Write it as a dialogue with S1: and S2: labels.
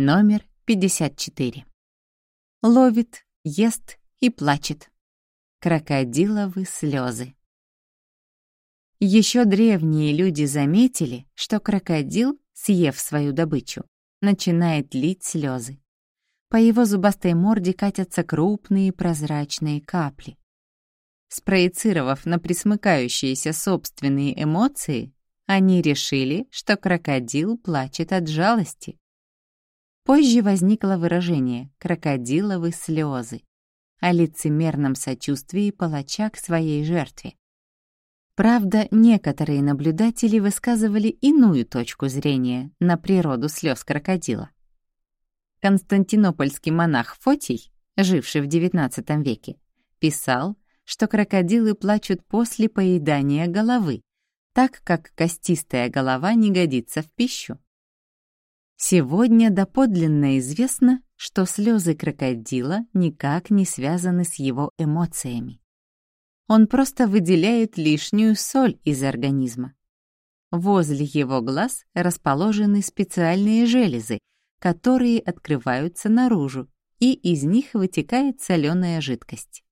S1: Номер 54. Ловит, ест и плачет. Крокодиловы слезы. Еще древние люди заметили, что крокодил, съев свою добычу, начинает лить слезы. По его зубастой морде катятся крупные прозрачные капли. Спроецировав на присмыкающиеся собственные эмоции, они решили, что крокодил плачет от жалости. Позже возникло выражение «крокодиловы слезы» о лицемерном сочувствии палача к своей жертве. Правда, некоторые наблюдатели высказывали иную точку зрения на природу слез крокодила. Константинопольский монах Фотий, живший в XIX веке, писал, что крокодилы плачут после поедания головы, так как костистая голова не годится в пищу. Сегодня доподлинно известно, что слезы крокодила никак не связаны с его эмоциями. Он просто выделяет лишнюю соль из организма. Возле его глаз расположены специальные железы, которые открываются наружу, и из них вытекает соленая жидкость.